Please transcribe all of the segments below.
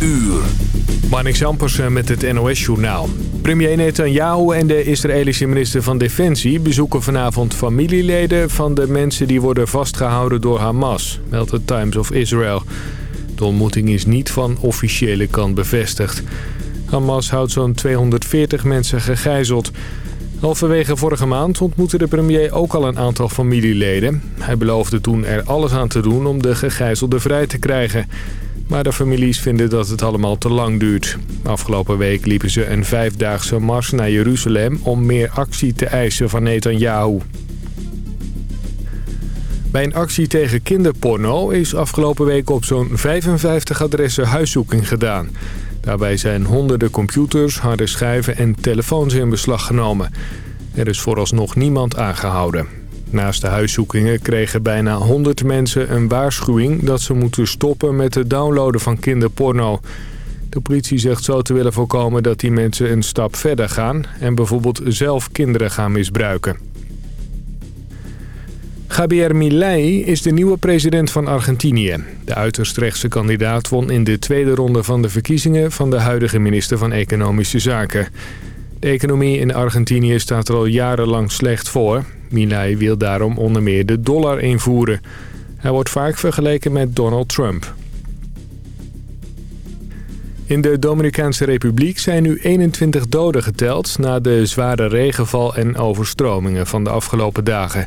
uur. Marnix met het NOS-journaal. Premier Netanyahu en de Israëlische minister van Defensie bezoeken vanavond familieleden van de mensen die worden vastgehouden door Hamas, meldt het Times of Israel. De ontmoeting is niet van officiële kant bevestigd. Hamas houdt zo'n 240 mensen gegijzeld. Halverwege vorige maand ontmoette de premier ook al een aantal familieleden. Hij beloofde toen er alles aan te doen om de gegijzelden vrij te krijgen. Maar de families vinden dat het allemaal te lang duurt. Afgelopen week liepen ze een vijfdaagse mars naar Jeruzalem... om meer actie te eisen van Netanyahu. Bij een actie tegen kinderporno is afgelopen week op zo'n 55 adressen huiszoeking gedaan. Daarbij zijn honderden computers, harde schijven en telefoons in beslag genomen. Er is vooralsnog niemand aangehouden. Naast de huiszoekingen kregen bijna 100 mensen een waarschuwing... dat ze moeten stoppen met het downloaden van kinderporno. De politie zegt zo te willen voorkomen dat die mensen een stap verder gaan... en bijvoorbeeld zelf kinderen gaan misbruiken. Javier Milei is de nieuwe president van Argentinië. De uiterst rechtse kandidaat won in de tweede ronde van de verkiezingen... van de huidige minister van Economische Zaken. De economie in Argentinië staat er al jarenlang slecht voor. Milei wil daarom onder meer de dollar invoeren. Hij wordt vaak vergeleken met Donald Trump. In de Dominicaanse Republiek zijn nu 21 doden geteld... na de zware regenval en overstromingen van de afgelopen dagen.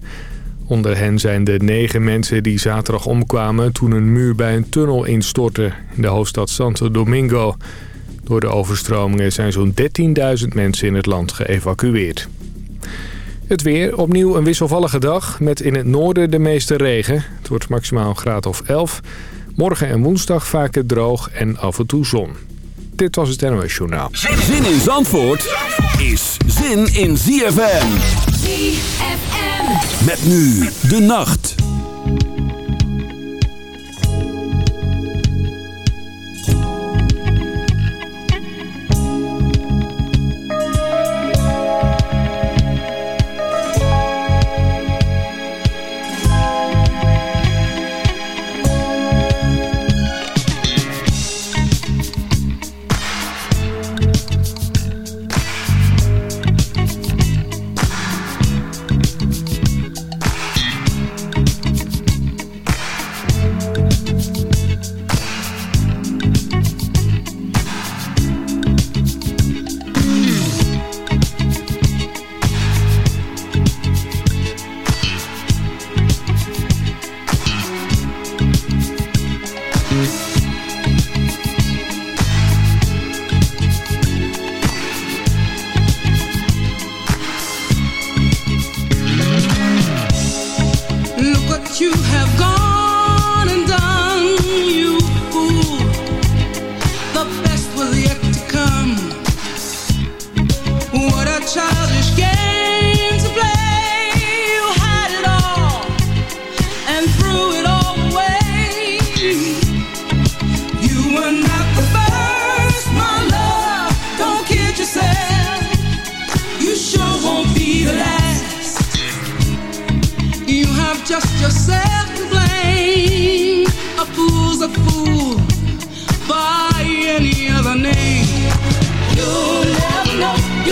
Onder hen zijn de negen mensen die zaterdag omkwamen... toen een muur bij een tunnel instortte in de hoofdstad Santo Domingo. Door de overstromingen zijn zo'n 13.000 mensen in het land geëvacueerd. Het weer, opnieuw een wisselvallige dag met in het noorden de meeste regen. Het wordt maximaal een graad of 11. Morgen en woensdag vaker droog en af en toe zon. Dit was het NOS Journaal. Zin in Zandvoort is zin in ZFM. ZFM. Met nu de nacht.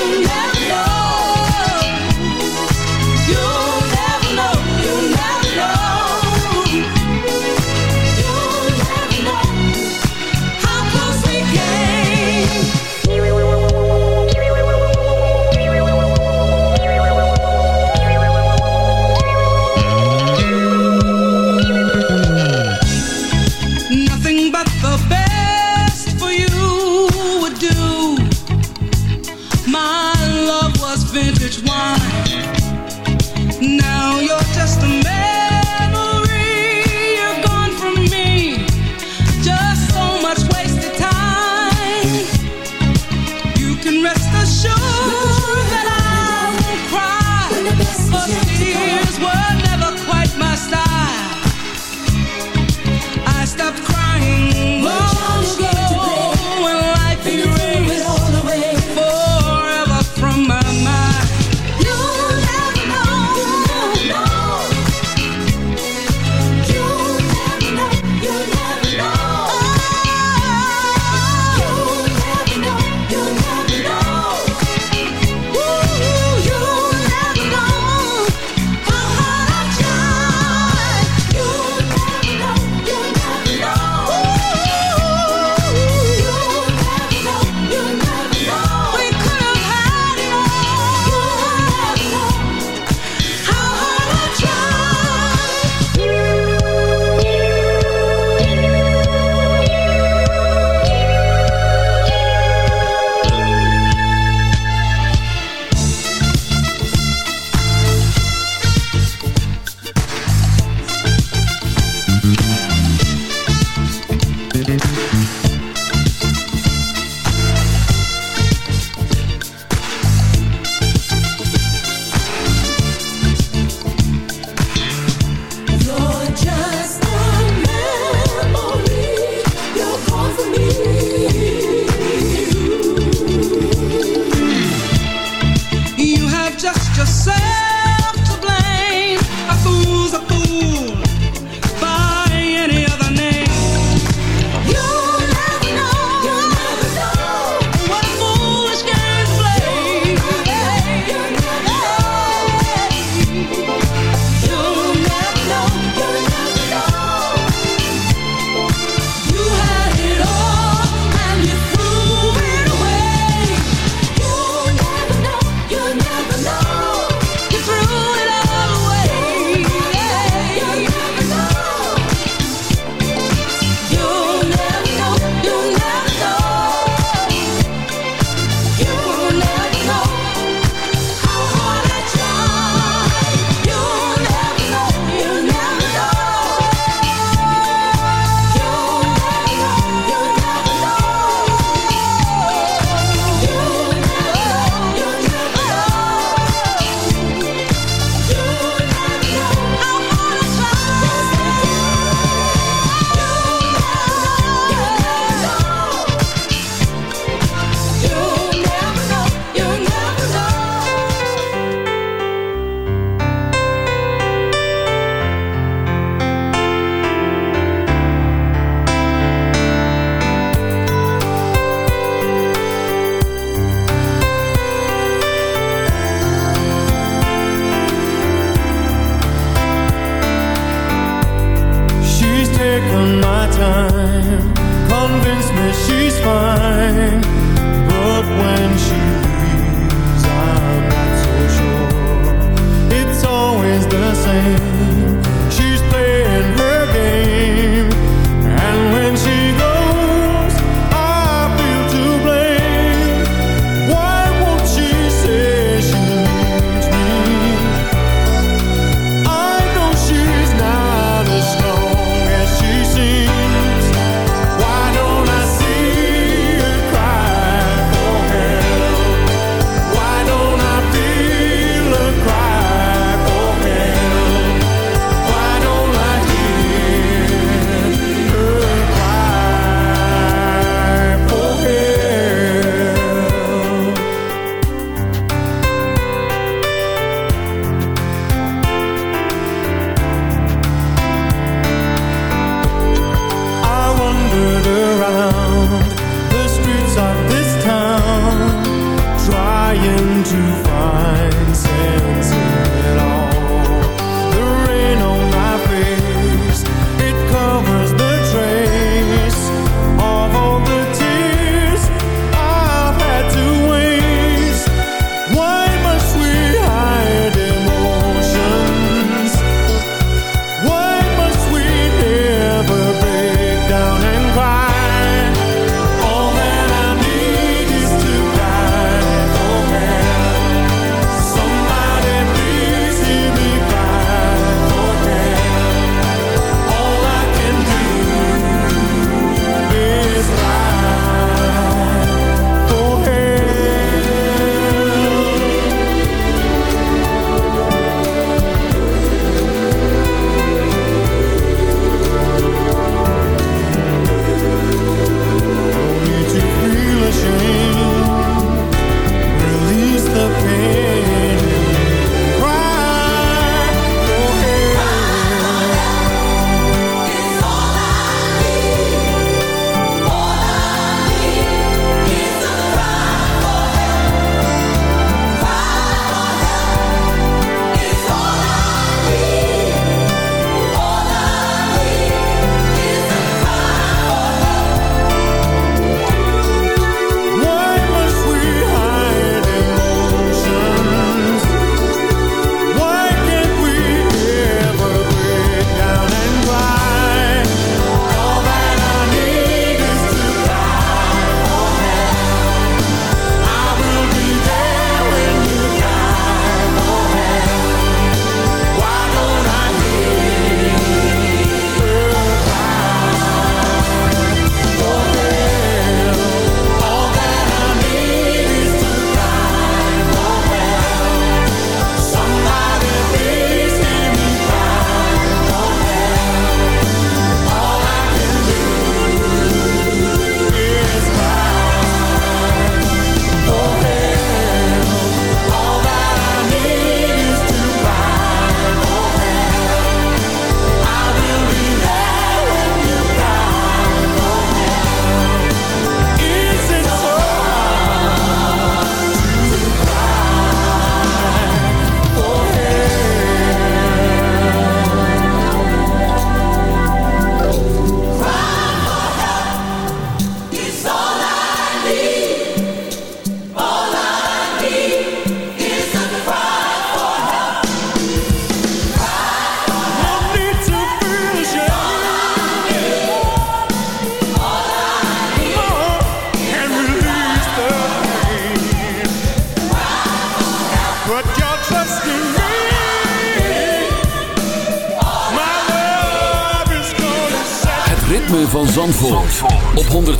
Yeah.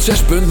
106.9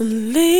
some leaves.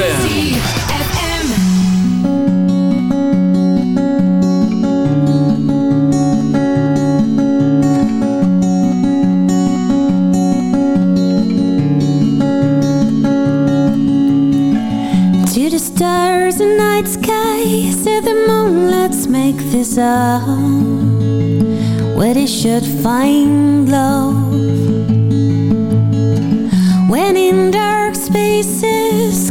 To the stars and night sky, say the moon, let's make this up. Where they should find love. When in dark spaces,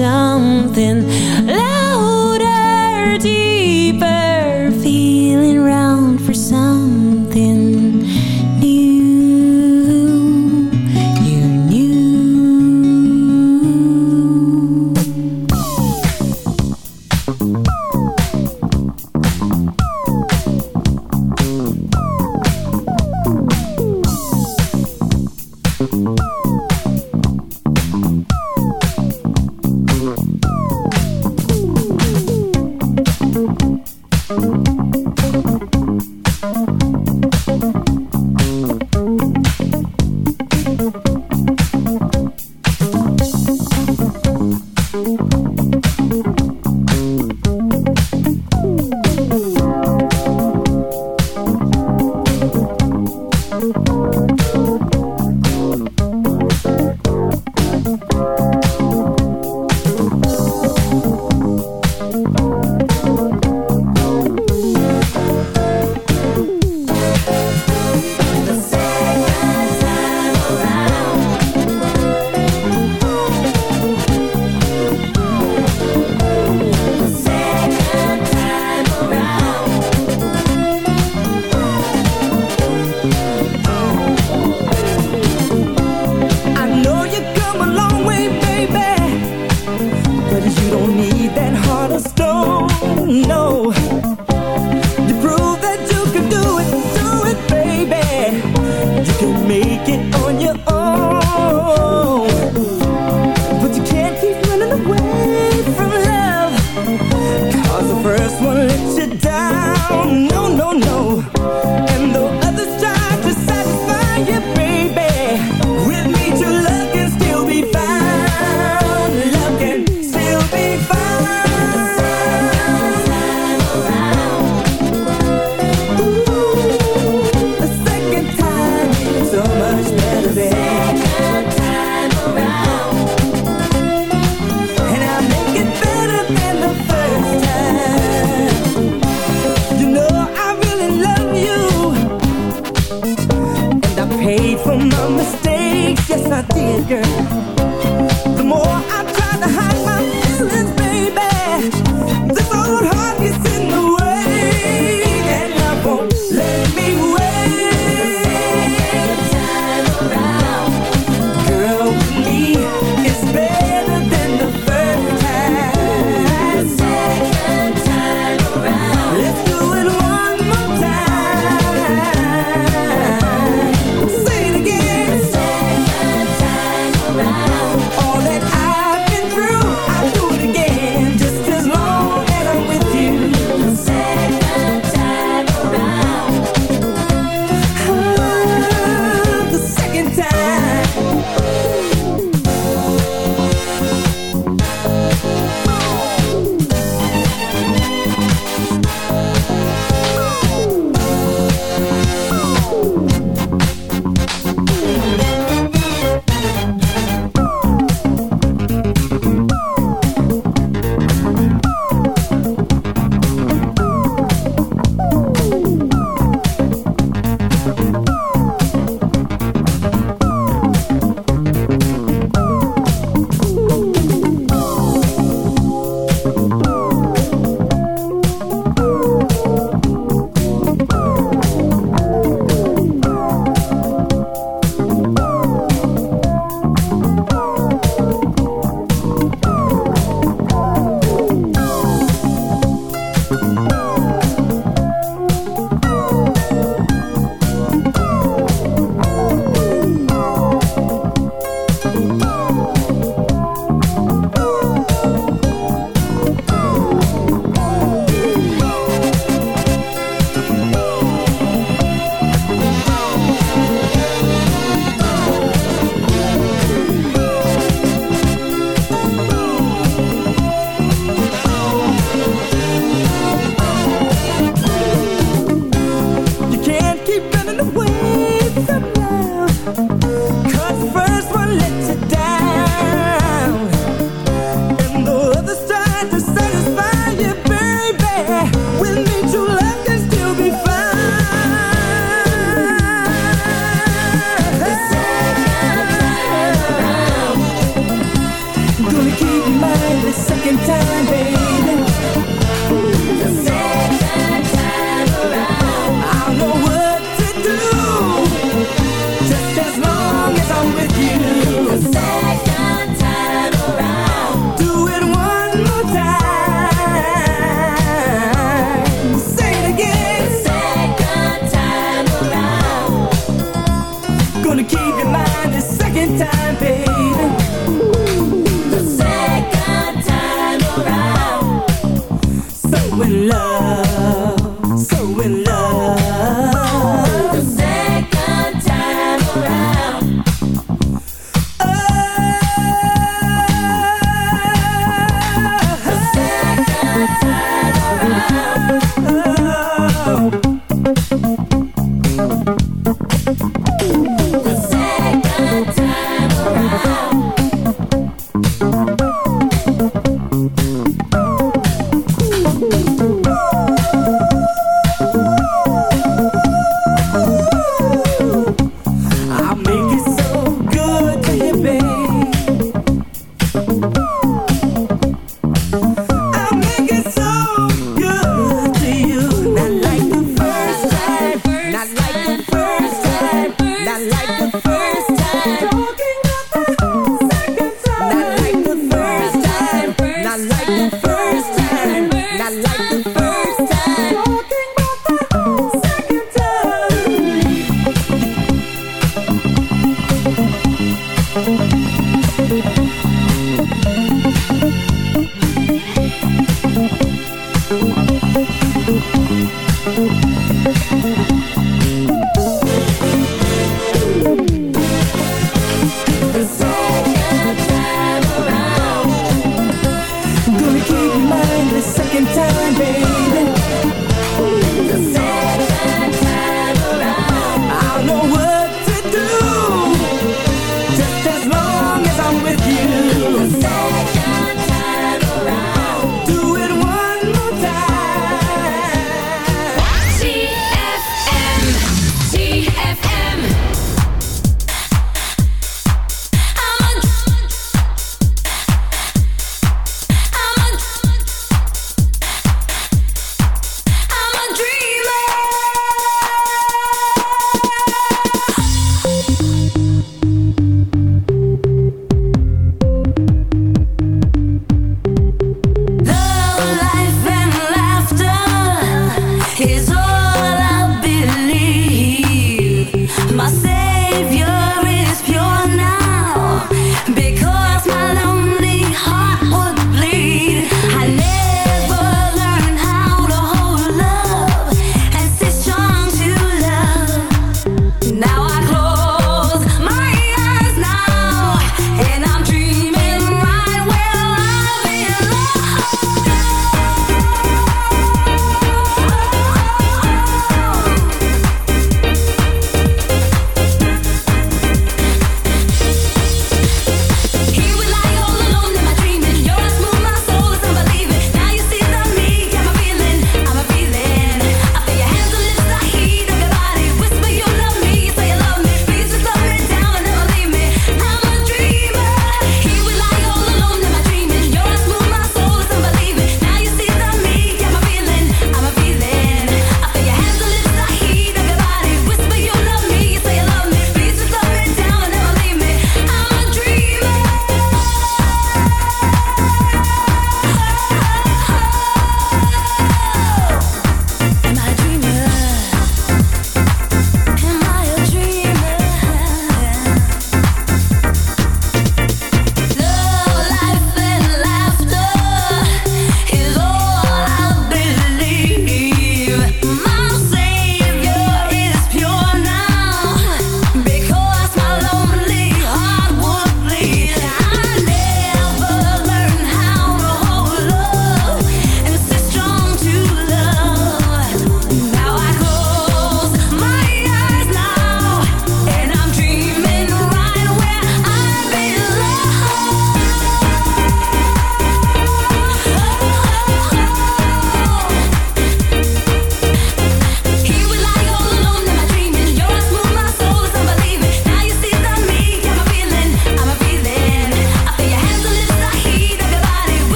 something